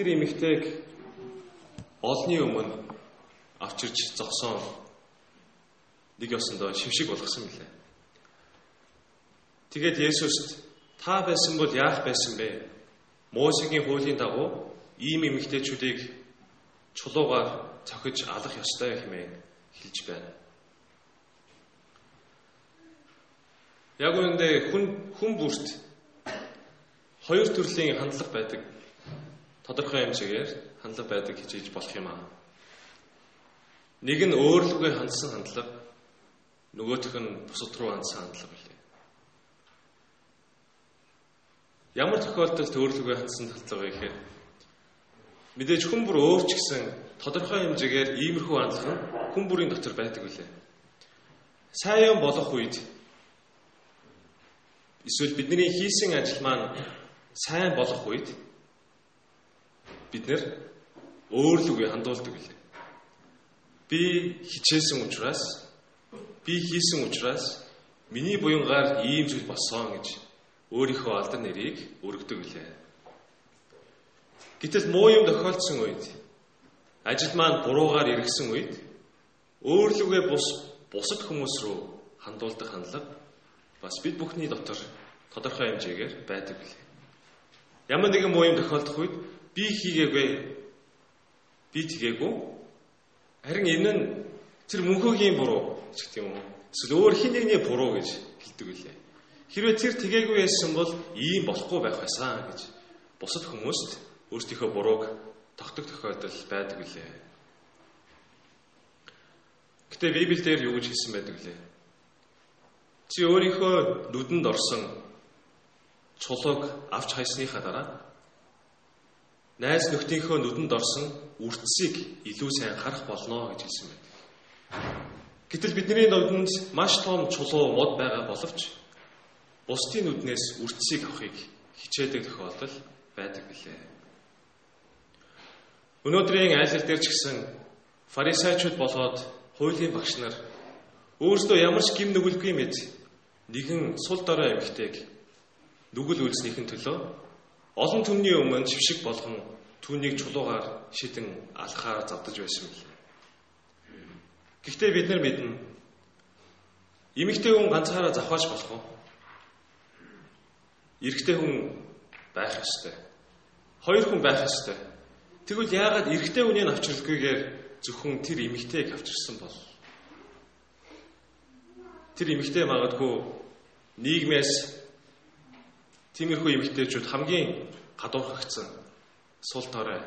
тэр эмэгтэйг олны өмнө авчирч зогсоон нэг ёсондоо шившиг болгосон билээ. Тэгээд Есүст та байсан бол яах байсан бэ? Мосегийн хуулийн дагуу ийм эмэгтэйчүүдийг чулуугаар цохиж алах ёстой хэмээн хэлж байна. Яг үүндээ хүн хүн бүрт хоёр төрлийн хандлага байдаг. Тодорхой хэмжээгээр хандлага байдаг хэлж болох юм аа. Нэг нь өөрлөгөө хандсан хандлага, нөгөөх нь бусад руу хандсан хандлага билээ. Ямар тохиолдолд өөрлөгөө хандсан хандлага вэ гэхээр мэдээж хүн бүр өөр ч гэсэн тодорхой хэмжээгээр иймэрхүү хандлага нь хүн бүрийн дотор байдаг үлээ. Сайн юм болох үед эсвэл бидний хийсэн ажил маань сайн болох үед бид нэр өөрлөгөө хандуулдаг билээ. Би хичээсэн учраас би хийсэн учраас миний буянгаар ийм зүйл болсон гэж өөрийнхөө алдар нэрийг өргөдөг билээ. Гэтэл муу юм тохиолдсон үед ажил маань буруугаар эргэсэн үед өөрлөгөө бус бусад хүмүүс рүү хандуулдаг хандлага бас бид бүхний дотор тодорхой хэмжээгээр байдаг билээ. Ямар нэгэн муу юм тохиолдох үед би хийгээгүй би тгээгүй харин энэ нь тэр мөнхөгийн буруу гэх юм уу? Эсвэл өөр хин нэгний буруу гэж хэлдэг билээ. Хэрвээ тэр тгээгүй байсан бол ийм болохгүй байх байсан гэж бусад хүмүүст өөрсдийнхөө бурууг тогтдог тохиолдол байдаг билээ. Гэтэ Библиэлд юу гэж хэлсэн байдаг лээ? Чи өөрийнхөө нүдэнд орсон чулууг авч хайсныхаа дараа найз нөхдийнхөө нүдэнд орсон үрдсийг илүү сайн харах болно гэж хэлсэн байдаг. Гэтэл бидний нүдэнд маш том чулуу мод байгаа боловч бусдын нүднээс үрдсийг авахыг хичээдэг тохиолдол байдаг билээ. Өнөөдрийн айлал дээр ч гэсэн фарисеучуд болоод хуулийн багш нар өөрсдөө ямар ч гим нүгэлгүй мэд нэгэн сул дорой эмэгтэйг нүгэл үйлснийхэн төлөө олон түмний өмнө чившиг болгон түүнийг чулуугаар шидэн алхаар завдаж байсан юм. Гэхдээ бид нар мэднэ эмэгтэй хүн ганцаараа завхаач болох уу? Эрэгтэй хүн байх ёстой. Хоёр хүн байх ёстой. Тэгвэл яагаад эрэгтэй хүнийг авчирлаггүйгээр зөвхөн тэр эмэгтэйг авчирсан бол? Тэр эмэгтэй магадгүй нийгмээс тиймэрхүү эмэгтэйчүүд хамгийн гадуурхагдсан сул торой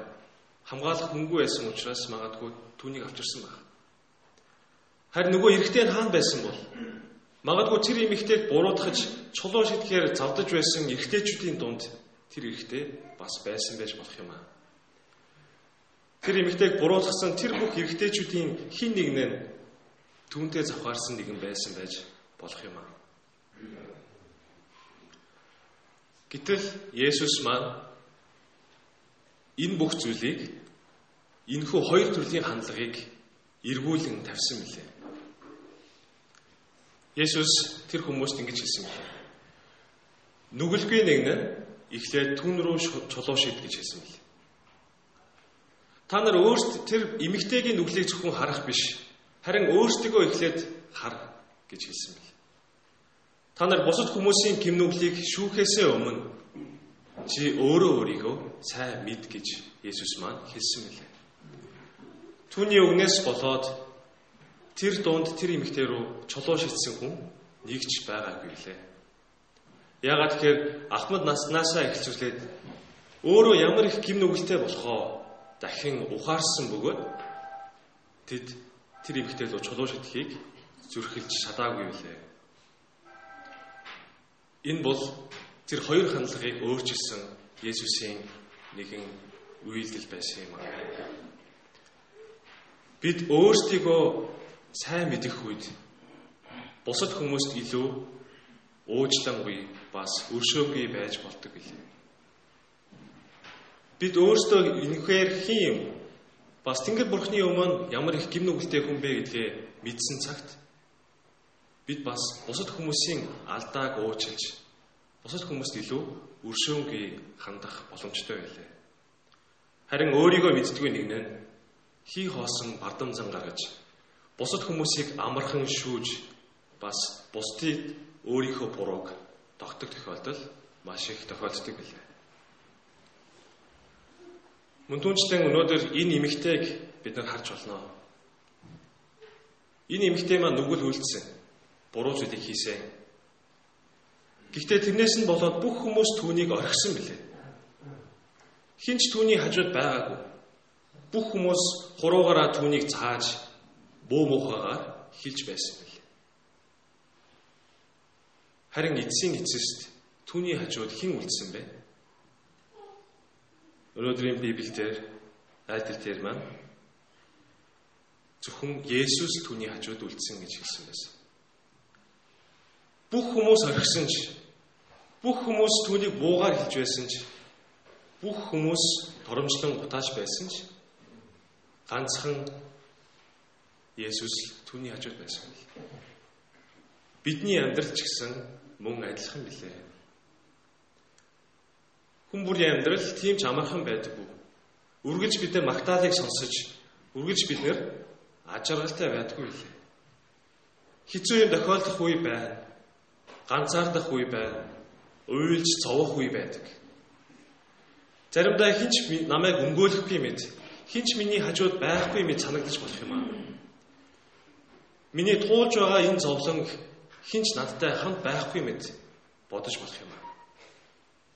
хамгаалах хүнгүй байсан учраас магадгүй түүнийг авчирсан баг. Харин нөгөө эрэгтэй нь хаана байсан бол магадгүй тэр эмэгтэйг буруутгаж чулуу шидэхээр завдаж байсан эрэгтэйчүүдийн дунд тэр эрэгтэй бас байсан байж болох юм аа. Тэр эмэгтэйг буруутгасан тэр бүх эрэгтэйчүүдийн хин нэг нь түүнтэй завхаарсан нэгэн байсан байж болох юм аа. Гэтэл Есүс маань энэ бүх зүйлийг энэхүү хоёр төрлийн хандлагыг эргүүлэн тавьсан мөлий. Есүс тэр хүмүүст ингэж хэлсэн юм. Нүгэлгүй нэг нь эхлээд түн рүү чулуу шид гэж хэлсэн мэл. Та нар өөрсд тэр эмэгтэйгийн нүглийг зөвхөн харах биш, харин өөрсдөө эхлээд хар гэж хэлсэн мэл. Та нар бусад хүмүүсийн гимнүглийг шүүхээсээ өмнө чи өөрөө өөрийгөө сайн мэд гэж Есүс маань хэлсэн мэлээ. Түүний үгнээс болоод тэр дунд тэр эмэгтэй рүү чулуу шитсэн хүн нэг ч байгаагүй лээ. Яагаад тэгэхээр Ахмад наснаасаа эхэлжүүлээд өөрөө ямар их гимнүгэлтэй болохоо дахин ухаарсан бөгөөд тэд тэр эмэгтэй рүү чулуу шидэхийг зүрхэлж шадаагүй лээ. Энэ бол тэр хоёр хандлагыг өөрчилсөн Есүсийн нэгэн үйлдэл байсан юм аа. Бид өөрсдийгөө сайн мэдэх үед бусад хүмүүст илүү уучлангүй бас өршөөгүй байж болдог билээ. Бид өөрсдөө энэхээр хин юм бас Тэнгэр бурхны өмнө ямар их гимнүгэлтэй хүн бэ гэдгээ мэдсэн цагт бид бас бусад хүмүүсийн алдааг уучлж бусад хүмүүст илүү өршөөнгүй хандах боломжтой байлаа. Харин өөрийгөө мэддгүй нэг нь хий хоосон бардамзан гаргаж бусад хүмүүсийг амархан шүүж бас бусдыг өөрийнхөө бурууг тогтдог тохиолдол маш их тохиолддог билээ. Мөн түнчлэн өнөөдөр энэ эмэгтэйг бид нар харж болно. Энэ эмэгтэй маань нүгэл үлдсэн. Буруу зүйлийг хийсэн. Гэхдээ тэрнээс нь болоод бүх хүмүүс түүнийг орхисон билээ. Хинч түүний хажууд байгаагүй. Бүх хүмүүс хуруугаараа түүнийг цааж буу муухагаар хилж байсан билээ. Харин эцсийн эцэст түүний хажууд хэн үлдсэн бэ? Өнөөдрийн Библиэлд айлтар дээр маань зөвхөн Есүс түүний хажууд үлдсэн гэж хэлсэн байсан. Бүх хүмүүс орхисон ч бүх хүмүүс түүнийг буугаар хэлж байсан ч бүх хүмүүс торомжлон гутааж байсан ч ганцхан Есүс түүний хажууд байсан. Бидний амьдрал ч гэсэн мөн адилхан билээ. Хүн бүрийн амьдрал тийм ч амархан байдаггүй. Үргэлж бид нар магтаалыг сонсож, үргэлж бид нар ажиргалтай байдаггүй билээ. Хизүү юм тохиолдох үе байна. Ганцаардах үе байна. Уйлж цовох үе байдаг. Заримдаа хинч намайг өнгөөлөхгүй мэд. Хинч миний хажууд байхгүй мэд санагдаж болох юм аа. Миний туулж байгаа энэ зовлон хинч надтай хамт байхгүй мэд бодож болох юм аа.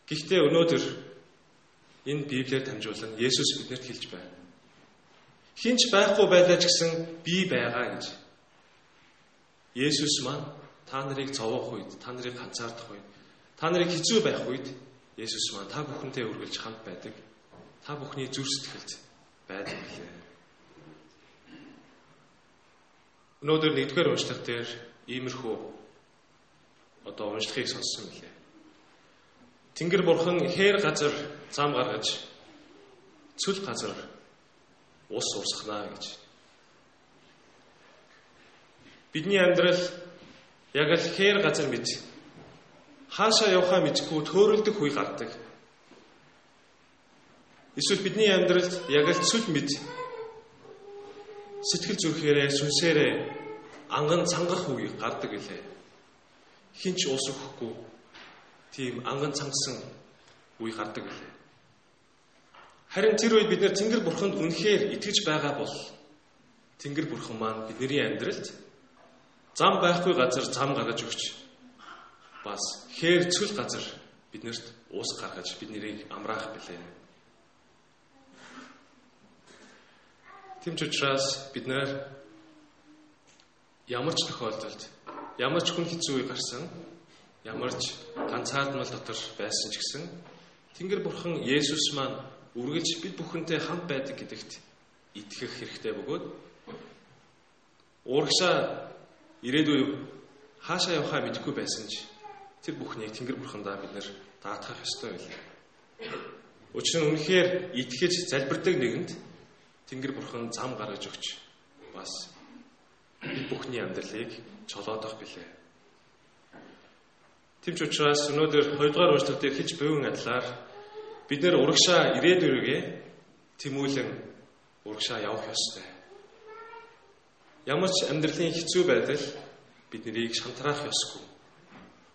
Гэхдээ өнөөдөр энэ Библиэр дамжуулан Есүс биднэрт хэлж байна. Хинч байхгүй байлаа ч гэсэн би байгаа гэж. Есүс маань та нарыг зовоох үед, та нарыг ганцаардах үед, та нарыг хэцүү байх үед Есүс маань та бүхэнтэй үргэлж хамт байдаг. Та бүхний зүр сэтгэлд байдаг гэлээ. Өнөөдөр нэгдүгээр уншлах дээр иймэрхүү одоо уншлахыг сонссон мөлий. Тэнгэр бурхан хээр газар зам гаргаж цүл газар ус урсгана гэж. Бидний амьдрал яг л хээр газар мэд хаашаа явахаа мэдгүй төөрөлдөх үе гардаг. Эсвэл бидний амьдралд яг л цүл мэд сэтгэл зүрхээрээ сүнсээрээ анган цангах үе гардаг гэлээ. Хинч ус өгөхгүй тийм анган цангасан үе гардаг гэлээ. Харин тэр үед бид нэр Тэнгэр бурханд үнэхээр итгэж байгаа бол Тэнгэр бурхан маань бидний амьдралд зам байхгүй газар зам гаргаж өгч бас хээр цүл газар биднэрт уус гаргаж биднийг амраах билээ. Тэмч учраас бид нэр ямар ч тохиолдолд ямар ч хүн хэцүү үе гарсан ямар ч ганцаардмал дотор байсан ч гэсэн Тэнгэр бурхан Есүс маань үргэлж бид бүхэнтэй хамт байдаг гэдэгт итгэх хэрэгтэй бөгөөд урагшаа ирээдүй хаашаа явахаа мэдэхгүй байсан ч тэр бүхнийг Тэнгэр бурхандаа бид нэр даатгах ёстой байлаа. Учир нь үнэхээр итгэж залбирдаг нэгэнд Тэнгэр бурхан зам гаргаж өгч бас бид бүхний амьдралыг чолоодох билээ. Тэмч учраас өнөөдөр 2 дугаар уншлага дээр хич бөвөн адилаар бид нэр урагшаа ирээдүргээ тэмүүлэн урагшаа явах ёстой. Ямар ч амьдралын хэцүү байдал биднийг шантраах ёсгүй.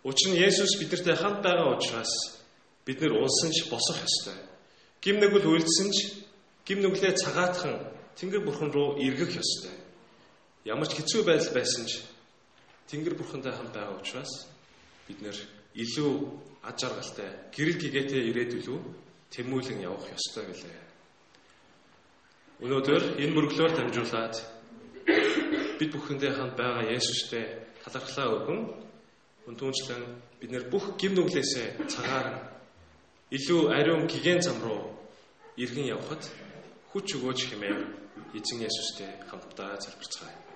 Учир нь Есүс бидэртэй хамт байгаа учраас бид нэр улсан ч босох ёстой. Гим нэгвэл үйлдсэн ч гим нүглээ цагаатхан Тэнгэр бурхан руу эргэх ёстой. Ямар ч хэцүү байдал байсан ч Тэнгэр бурхантай хамт байгаа учраас бид нэр илүү аж аргалтай гэрэл гэгээтэй ирээдүлүү тэмүүлэн явах ёстой гэлээ. Өнөөдөр энэ мөрөглөөр дамжуулаад бид бүхэндээ хамт байгаа Есүстэй талархлаа өргөн өнтүнчлэн бид нэр бүх гим нүглээсээ цагаар илүү ариун гигэн зам руу иргэн явхад хүч өгөөж хэмээн эзэн Есүстэй хамтдаа залбирцгаая.